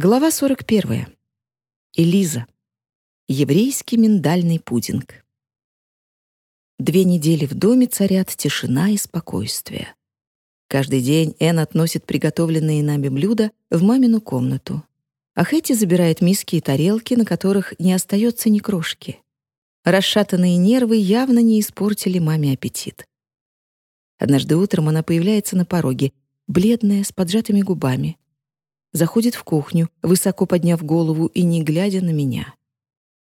Глава 41. Элиза. Еврейский миндальный пудинг. Две недели в доме царят тишина и спокойствие. Каждый день Энн относит приготовленные нами блюда в мамину комнату. А Хэти забирает миски и тарелки, на которых не остается ни крошки. Расшатанные нервы явно не испортили маме аппетит. Однажды утром она появляется на пороге, бледная, с поджатыми губами — заходит в кухню, высоко подняв голову и не глядя на меня.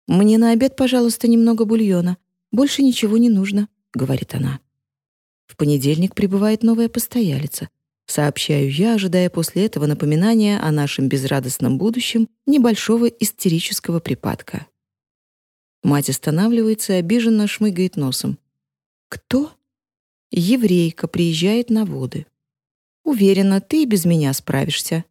«Мне на обед, пожалуйста, немного бульона. Больше ничего не нужно», — говорит она. В понедельник прибывает новая постоялица. Сообщаю я, ожидая после этого напоминания о нашем безрадостном будущем небольшого истерического припадка. Мать останавливается и обиженно шмыгает носом. «Кто?» «Еврейка приезжает на воды». «Уверена, ты без меня справишься»,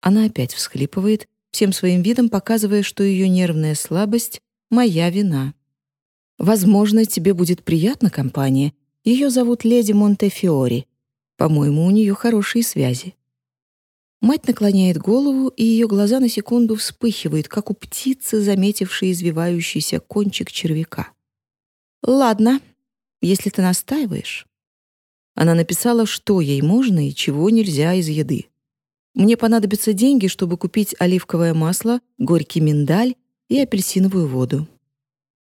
она опять всхлипывает, всем своим видом показывая, что ее нервная слабость — моя вина. «Возможно, тебе будет приятна компания. Ее зовут леди Монтефиори. По-моему, у нее хорошие связи». Мать наклоняет голову, и ее глаза на секунду вспыхивают, как у птицы, заметившей извивающийся кончик червяка. «Ладно, если ты настаиваешь». Она написала, что ей можно и чего нельзя из еды. Мне понадобятся деньги, чтобы купить оливковое масло, горький миндаль и апельсиновую воду.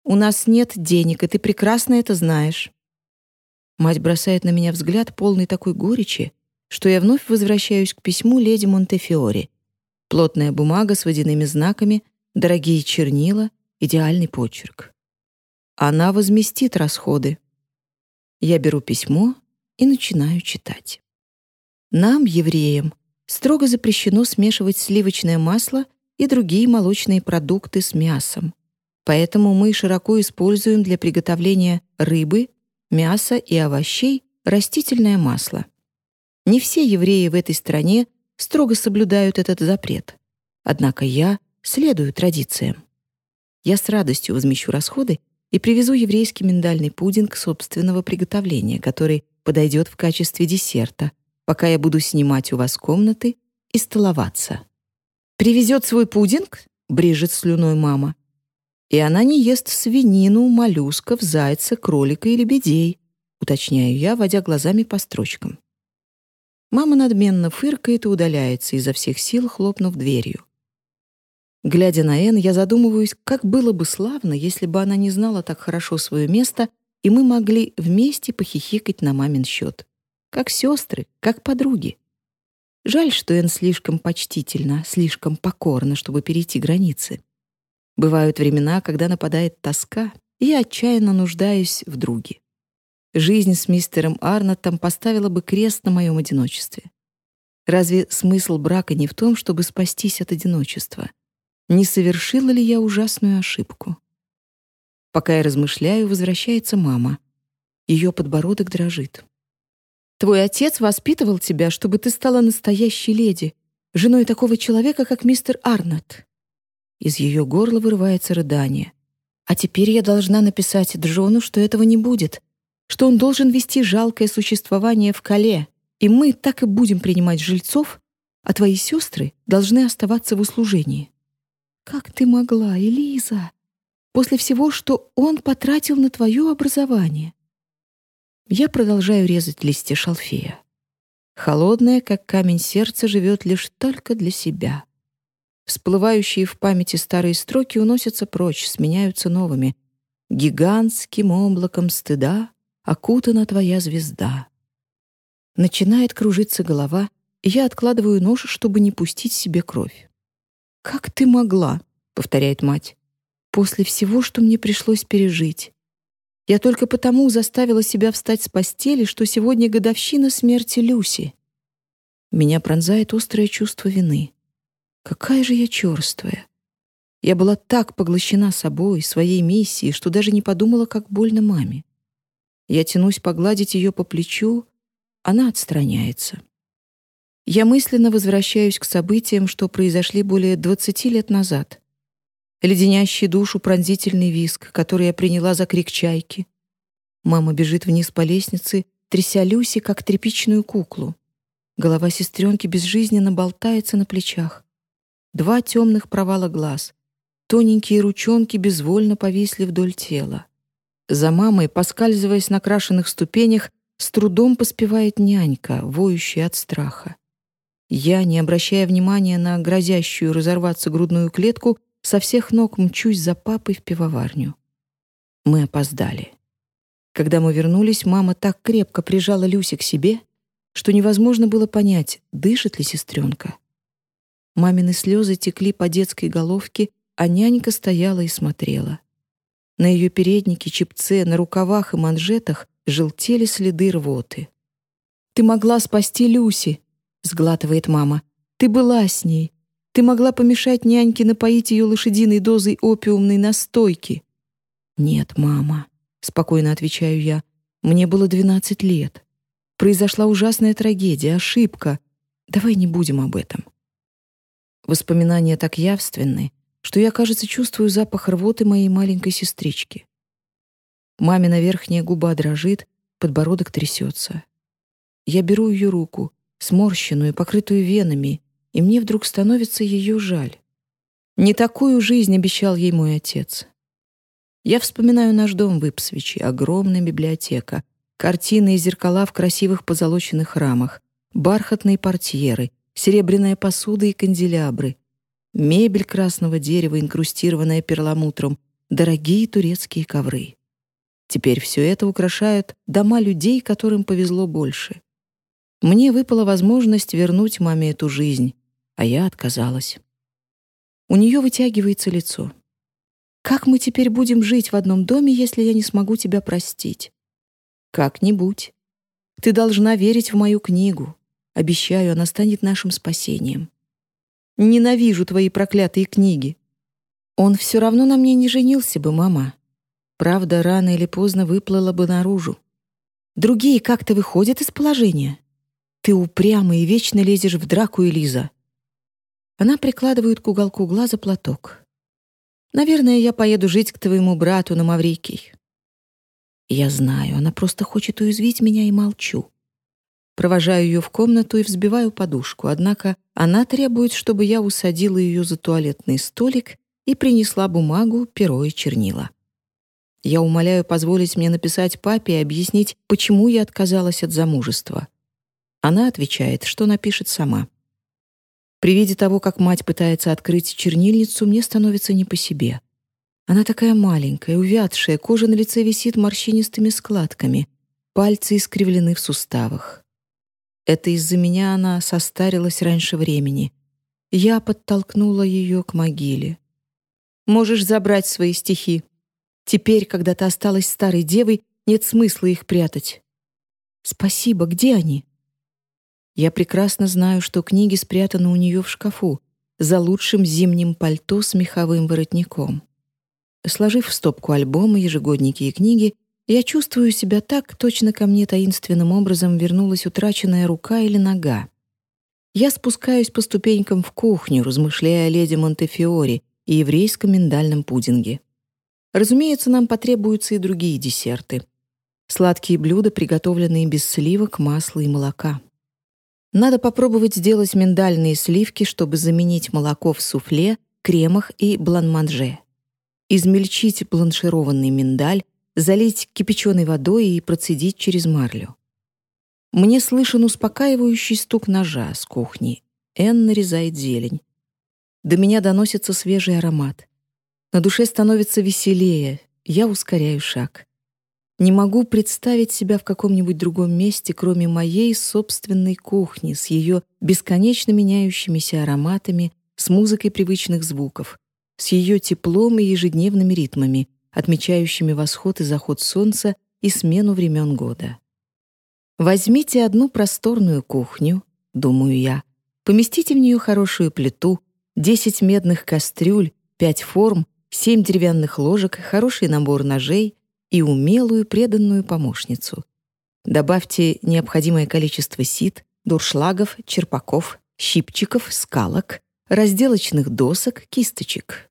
У нас нет денег, и ты прекрасно это знаешь. Мать бросает на меня взгляд, полный такой горечи, что я вновь возвращаюсь к письму леди Монтефиори. Плотная бумага с водяными знаками, дорогие чернила, идеальный почерк. Она возместит расходы. Я беру письмо и начинаю читать. Нам, евреям, строго запрещено смешивать сливочное масло и другие молочные продукты с мясом. Поэтому мы широко используем для приготовления рыбы, мяса и овощей растительное масло. Не все евреи в этой стране строго соблюдают этот запрет. Однако я следую традициям. Я с радостью возмещу расходы и привезу еврейский миндальный пудинг собственного приготовления, который подойдет в качестве десерта — пока я буду снимать у вас комнаты и столоваться. Привезет свой пудинг, брежет слюной мама. И она не ест свинину, моллюсков, зайца, кролика и лебедей, уточняю я, водя глазами по строчкам. Мама надменно фыркает и удаляется, изо всех сил хлопнув дверью. Глядя на Энн, я задумываюсь, как было бы славно, если бы она не знала так хорошо свое место, и мы могли вместе похихикать на мамин счет как сестры, как подруги. Жаль, что Энн слишком почтительна, слишком покорна, чтобы перейти границы. Бывают времена, когда нападает тоска, и я отчаянно нуждаюсь в друге. Жизнь с мистером Арнотом поставила бы крест на моем одиночестве. Разве смысл брака не в том, чтобы спастись от одиночества? Не совершила ли я ужасную ошибку? Пока я размышляю, возвращается мама. Ее подбородок дрожит. Твой отец воспитывал тебя, чтобы ты стала настоящей леди, женой такого человека, как мистер Арнотт». Из ее горла вырывается рыдание. «А теперь я должна написать Джону, что этого не будет, что он должен вести жалкое существование в Кале, и мы так и будем принимать жильцов, а твои сестры должны оставаться в услужении». «Как ты могла, Элиза? После всего, что он потратил на твое образование?» Я продолжаю резать листья шалфея. Холодное, как камень сердце, живет лишь только для себя. Всплывающие в памяти старые строки уносятся прочь, сменяются новыми. «Гигантским облаком стыда окутана твоя звезда». Начинает кружиться голова, и я откладываю нож, чтобы не пустить себе кровь. «Как ты могла?» — повторяет мать. «После всего, что мне пришлось пережить. Я только потому заставила себя встать с постели, что сегодня годовщина смерти Люси. Меня пронзает острое чувство вины. Какая же я черствая. Я была так поглощена собой, своей миссией, что даже не подумала, как больно маме. Я тянусь погладить ее по плечу, она отстраняется. Я мысленно возвращаюсь к событиям, что произошли более 20 лет назад леденящий душу пронзительный виск, который я приняла за крик чайки. Мама бежит вниз по лестнице, тряся Люси, как тряпичную куклу. Голова сестренки безжизненно болтается на плечах. два темных провала глаз. Тоненькие ручонки безвольно повисли вдоль тела. За мамой, поскальзываясь на крашенных ступенях, с трудом поспевает нянька, воющая от страха. Я, не обращая внимания на грозящую разорваться грудную клетку, со всех ног мчусь за папой в пивоварню. Мы опоздали. Когда мы вернулись, мама так крепко прижала Люси к себе, что невозможно было понять, дышит ли сестренка. Мамины слезы текли по детской головке, а нянька стояла и смотрела. На ее переднике, чепце, на рукавах и манжетах желтели следы рвоты. «Ты могла спасти Люси», — сглатывает мама. «Ты была с ней. Ты могла помешать няньке напоить ее лошадиной дозой опиумной настойки». «Нет, мама», — спокойно отвечаю я. «Мне было двенадцать лет. Произошла ужасная трагедия, ошибка. Давай не будем об этом». Воспоминания так явственны, что я, кажется, чувствую запах рвоты моей маленькой сестрички. Мамина верхняя губа дрожит, подбородок трясется. Я беру ее руку, сморщенную, покрытую венами, и мне вдруг становится ее жаль. Не такую жизнь обещал ей мой отец. Я вспоминаю наш дом в Ипсвиче, огромная библиотека, картины и зеркала в красивых позолоченных рамах, бархатные портьеры, серебряная посуда и канделябры, мебель красного дерева, инкрустированная перламутром, дорогие турецкие ковры. Теперь все это украшают дома людей, которым повезло больше. Мне выпала возможность вернуть маме эту жизнь, а я отказалась. У нее вытягивается лицо. «Как мы теперь будем жить в одном доме, если я не смогу тебя простить?» «Как-нибудь. Ты должна верить в мою книгу. Обещаю, она станет нашим спасением. Ненавижу твои проклятые книги. Он все равно на мне не женился бы, мама. Правда, рано или поздно выплыла бы наружу. Другие как-то выходят из положения. Ты упрямо и вечно лезешь в драку, Элиза. Она прикладывает к уголку глаза платок. Наверное, я поеду жить к твоему брату на Маврикий. Я знаю, она просто хочет уязвить меня и молчу. Провожаю ее в комнату и взбиваю подушку, однако она требует, чтобы я усадила ее за туалетный столик и принесла бумагу, перо и чернила. Я умоляю позволить мне написать папе и объяснить, почему я отказалась от замужества. Она отвечает, что напишет сама. При виде того, как мать пытается открыть чернильницу, мне становится не по себе. Она такая маленькая, увядшая, кожа на лице висит морщинистыми складками, пальцы искривлены в суставах. Это из-за меня она состарилась раньше времени. Я подтолкнула ее к могиле. «Можешь забрать свои стихи», Теперь, когда ты осталась старой девой, нет смысла их прятать. Спасибо, где они? Я прекрасно знаю, что книги спрятаны у нее в шкафу, за лучшим зимним пальто с меховым воротником. Сложив в стопку альбомы, ежегодники и книги, я чувствую себя так, точно ко мне таинственным образом вернулась утраченная рука или нога. Я спускаюсь по ступенькам в кухню, размышляя о леди Монтефиори и еврейском миндальном пудинге. Разумеется, нам потребуются и другие десерты. Сладкие блюда, приготовленные без сливок, масла и молока. Надо попробовать сделать миндальные сливки, чтобы заменить молоко в суфле, кремах и бланманже. Измельчить бланшированный миндаль, залить кипяченой водой и процедить через марлю. Мне слышен успокаивающий стук ножа с кухни. Эн нарезает зелень. До меня доносится свежий аромат. На душе становится веселее, я ускоряю шаг. Не могу представить себя в каком-нибудь другом месте, кроме моей собственной кухни с ее бесконечно меняющимися ароматами, с музыкой привычных звуков, с ее теплом и ежедневными ритмами, отмечающими восход и заход солнца и смену времен года. Возьмите одну просторную кухню, думаю я, поместите в нее хорошую плиту, 10 медных кастрюль, 5 форм семь деревянных ложек, хороший набор ножей и умелую преданную помощницу. Добавьте необходимое количество сит, дуршлагов, черпаков, щипчиков, скалок, разделочных досок, кисточек.